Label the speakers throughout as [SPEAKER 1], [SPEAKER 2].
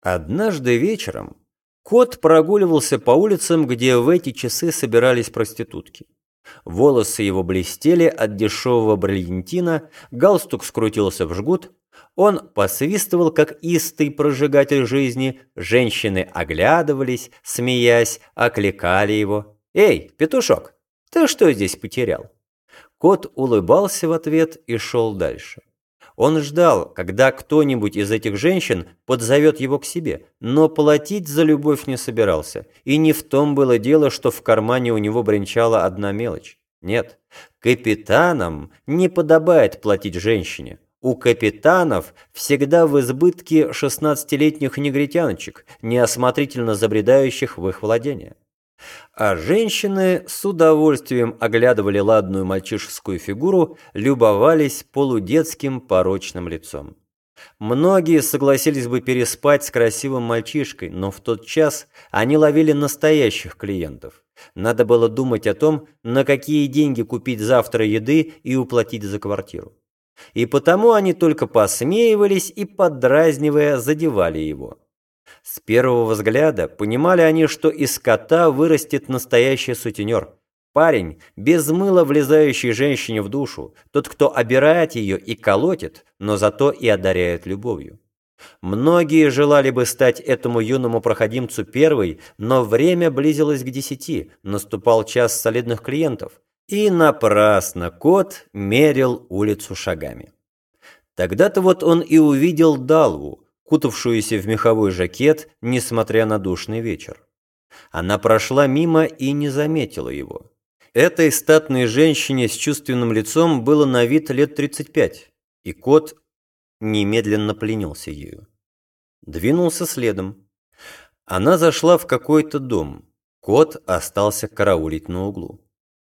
[SPEAKER 1] Однажды вечером кот прогуливался по улицам, где в эти часы собирались проститутки. Волосы его блестели от дешевого бриллиантина, галстук скрутился в жгут, он посвистывал, как истый прожигатель жизни, женщины оглядывались, смеясь, окликали его. «Эй, петушок, ты что здесь потерял?» Кот улыбался в ответ и шел дальше. Он ждал, когда кто-нибудь из этих женщин подзовет его к себе, но платить за любовь не собирался. И не в том было дело, что в кармане у него бренчала одна мелочь. Нет, капитанам не подобает платить женщине. У капитанов всегда в избытке 16-летних негритяночек, неосмотрительно забредающих в их владение. А женщины с удовольствием оглядывали ладную мальчишескую фигуру, любовались полудетским порочным лицом. Многие согласились бы переспать с красивым мальчишкой, но в тот час они ловили настоящих клиентов. Надо было думать о том, на какие деньги купить завтра еды и уплатить за квартиру. И потому они только посмеивались и, поддразнивая, задевали его. С первого взгляда понимали они, что из кота вырастет настоящий сутенер. Парень, без мыла влезающий женщине в душу, тот, кто обирает ее и колотит, но зато и одаряет любовью. Многие желали бы стать этому юному проходимцу первой, но время близилось к десяти, наступал час солидных клиентов, и напрасно кот мерил улицу шагами. Тогда-то вот он и увидел Далву, кутавшуюся в меховой жакет, несмотря на душный вечер. Она прошла мимо и не заметила его. Этой статной женщине с чувственным лицом было на вид лет 35, и кот немедленно пленился ею. Двинулся следом. Она зашла в какой-то дом. Кот остался караулить на углу.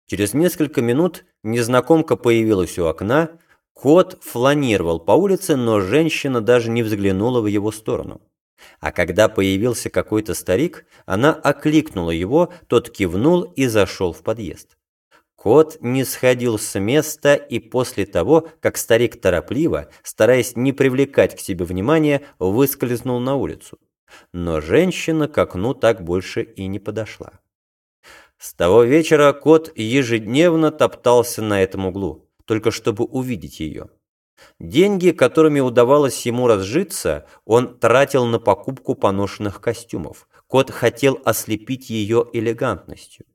[SPEAKER 1] Через несколько минут незнакомка появилась у окна, Кот фланировал по улице, но женщина даже не взглянула в его сторону. А когда появился какой-то старик, она окликнула его, тот кивнул и зашел в подъезд. Кот не сходил с места и после того, как старик торопливо, стараясь не привлекать к себе внимания, выскользнул на улицу. Но женщина к окну так больше и не подошла. С того вечера кот ежедневно топтался на этом углу только чтобы увидеть ее. Деньги, которыми удавалось ему разжиться, он тратил на покупку поношенных костюмов. Кот хотел ослепить ее элегантностью.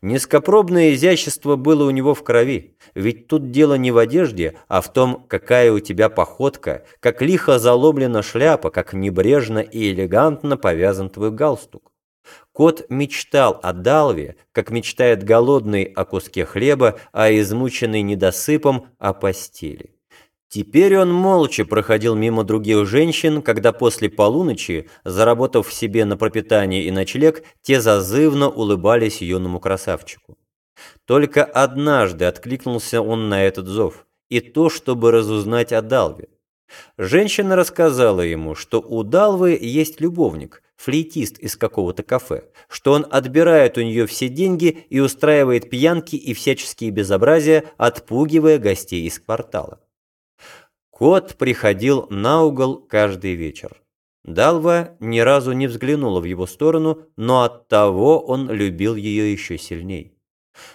[SPEAKER 1] Низкопробное изящество было у него в крови, ведь тут дело не в одежде, а в том, какая у тебя походка, как лихо заломлена шляпа, как небрежно и элегантно повязан твой галстук. Кот мечтал о Далве, как мечтает голодный о куске хлеба, а измученный недосыпом о постели. Теперь он молча проходил мимо других женщин, когда после полуночи, заработав себе на пропитание и ночлег, те зазывно улыбались юному красавчику. Только однажды откликнулся он на этот зов, и то, чтобы разузнать о Далве. Женщина рассказала ему, что у Далвы есть любовник, флейтист из какого-то кафе, что он отбирает у нее все деньги и устраивает пьянки и всяческие безобразия, отпугивая гостей из квартала. Кот приходил на угол каждый вечер. Далва ни разу не взглянула в его сторону, но оттого он любил ее еще сильней.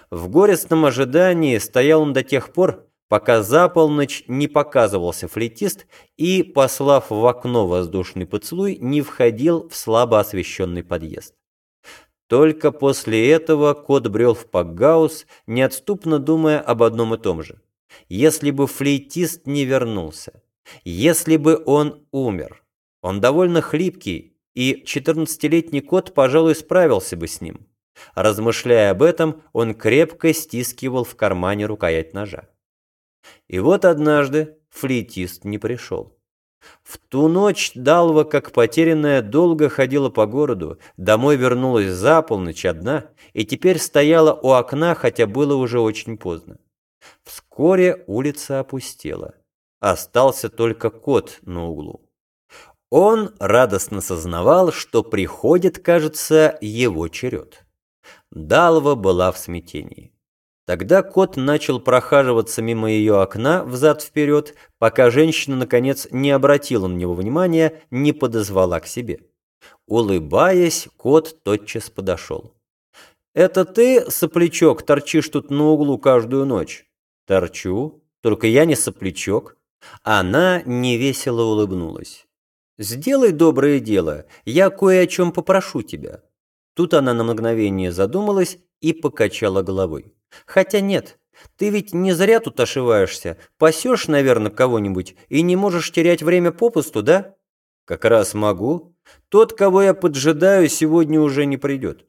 [SPEAKER 1] В горестном ожидании стоял он до тех пор, пока за полночь не показывался флейтист и, послав в окно воздушный поцелуй, не входил в слабо освещенный подъезд. Только после этого кот брел в Пакгаус, неотступно думая об одном и том же. Если бы флейтист не вернулся, если бы он умер, он довольно хлипкий, и 14-летний кот, пожалуй, справился бы с ним. Размышляя об этом, он крепко стискивал в кармане рукоять ножа. И вот однажды флейтист не пришел. В ту ночь Далва, как потерянная, долго ходила по городу, домой вернулась за полночь одна и теперь стояла у окна, хотя было уже очень поздно. Вскоре улица опустела. Остался только кот на углу. Он радостно сознавал, что приходит, кажется, его черед. Далва была в смятении. Тогда кот начал прохаживаться мимо ее окна взад-вперед, пока женщина, наконец, не обратила на него внимания, не подозвала к себе. Улыбаясь, кот тотчас подошел. «Это ты, соплячок, торчишь тут на углу каждую ночь?» «Торчу, только я не соплячок». Она невесело улыбнулась. «Сделай доброе дело, я кое о чем попрошу тебя». Тут она на мгновение задумалась и покачала головой. «Хотя нет, ты ведь не зря тут ошиваешься, пасешь, наверное, кого-нибудь и не можешь терять время попусту, да?» «Как раз могу. Тот, кого я поджидаю, сегодня уже не придет».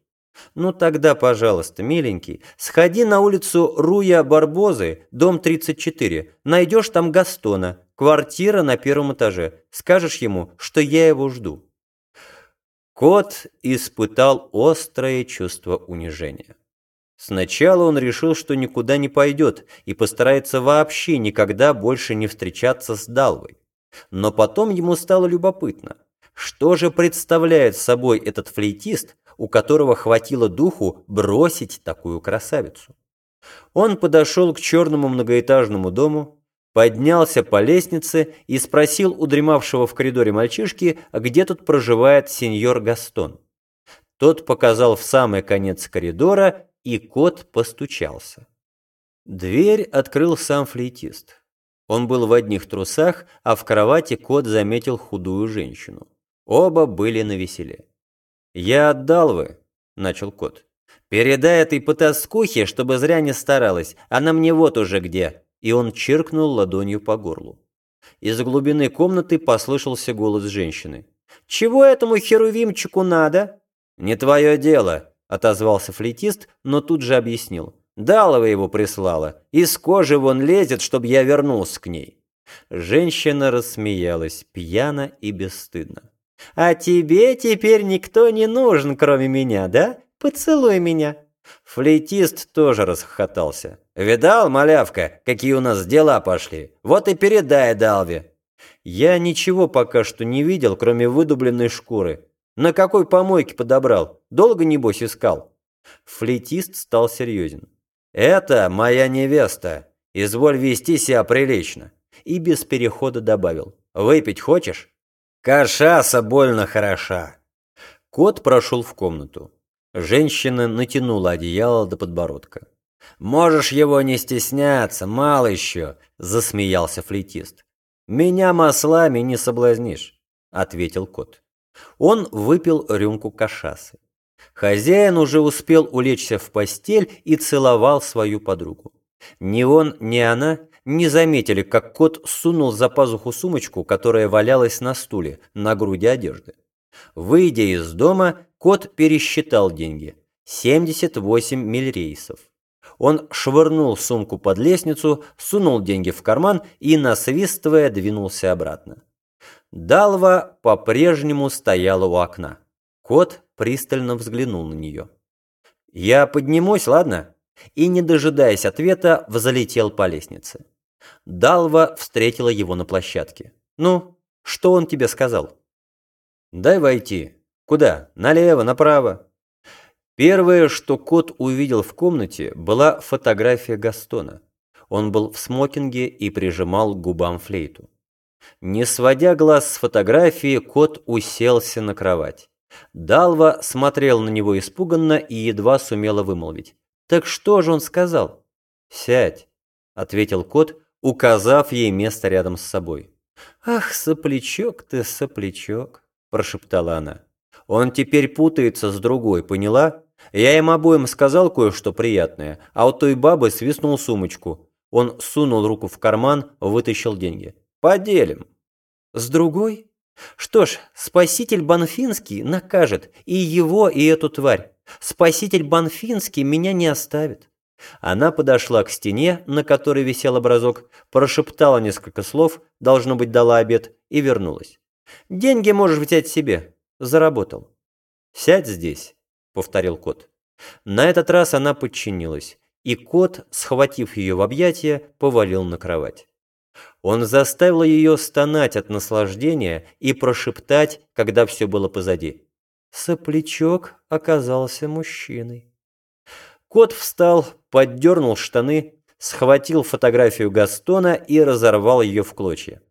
[SPEAKER 1] «Ну тогда, пожалуйста, миленький, сходи на улицу Руя Барбозы, дом 34, найдешь там Гастона, квартира на первом этаже, скажешь ему, что я его жду». Кот испытал острое чувство унижения. Сначала он решил, что никуда не пойдет и постарается вообще никогда больше не встречаться с Далвой. Но потом ему стало любопытно, что же представляет собой этот флейтист, у которого хватило духу бросить такую красавицу. Он подошел к черному многоэтажному дому, поднялся по лестнице и спросил у дремавшего в коридоре мальчишки, где тут проживает сеньор Гастон. Тот показал в самый конец коридора, и кот постучался. Дверь открыл сам флейтист. Он был в одних трусах, а в кровати кот заметил худую женщину. Оба были на веселе. «Я отдал вы», — начал кот. «Передай этой потаскухе, чтобы зря не старалась, она мне вот уже где». И он чиркнул ладонью по горлу. Из глубины комнаты послышался голос женщины. «Чего этому херувимчику надо?» «Не твое дело», — отозвался флейтист, но тут же объяснил. «Далова его прислала. Из кожи вон лезет, чтобы я вернулся к ней». Женщина рассмеялась, пьяно и бесстыдно. А тебе теперь никто не нужен, кроме меня, да? Поцелуй меня». Флейтист тоже расхохотался. «Видал, малявка, какие у нас дела пошли? Вот и передай Далве». «Я ничего пока что не видел, кроме выдубленной шкуры. На какой помойке подобрал? Долго, небось, искал?» Флейтист стал серьезен. «Это моя невеста. Изволь вести себя прилично». И без перехода добавил. «Выпить хочешь?» Кашаса больно хороша. Кот прошел в комнату. Женщина натянула одеяло до подбородка. «Можешь его не стесняться, мало еще», — засмеялся флейтист. «Меня маслами не соблазнишь», — ответил кот. Он выпил рюмку кашасы. Хозяин уже успел улечься в постель и целовал свою подругу. Ни он, ни она не заметили, как кот сунул за пазуху сумочку, которая валялась на стуле, на груди одежды. Выйдя из дома, кот пересчитал деньги. 78 мильрейсов. Он швырнул сумку под лестницу, сунул деньги в карман и, насвистывая, двинулся обратно. Далва по-прежнему стояла у окна. Кот пристально взглянул на нее. «Я поднимусь, ладно?» И, не дожидаясь ответа, взлетел по лестнице. Далва встретила его на площадке. «Ну, что он тебе сказал?» «Дай войти. Куда? Налево, направо?» Первое, что кот увидел в комнате, была фотография Гастона. Он был в смокинге и прижимал к губам флейту. Не сводя глаз с фотографии, кот уселся на кровать. Далва смотрел на него испуганно и едва сумела вымолвить. «Так что же он сказал?» «Сядь», — ответил кот, указав ей место рядом с собой. «Ах, соплячок ты, соплячок!» – прошептала она. «Он теперь путается с другой, поняла? Я им обоим сказал кое-что приятное, а у той бабы свистнул сумочку. Он сунул руку в карман, вытащил деньги. Поделим». «С другой?» «Что ж, спаситель Банфинский накажет и его, и эту тварь. Спаситель Банфинский меня не оставит». Она подошла к стене, на которой висел образок, прошептала несколько слов, должно быть, дала обед, и вернулась. «Деньги можешь взять себе. Заработал». «Сядь здесь», — повторил кот. На этот раз она подчинилась, и кот, схватив ее в объятия, повалил на кровать. Он заставил ее стонать от наслаждения и прошептать, когда все было позади. Соплячок оказался мужчиной. Кот встал, поддернул штаны, схватил фотографию Гастона и разорвал ее в клочья.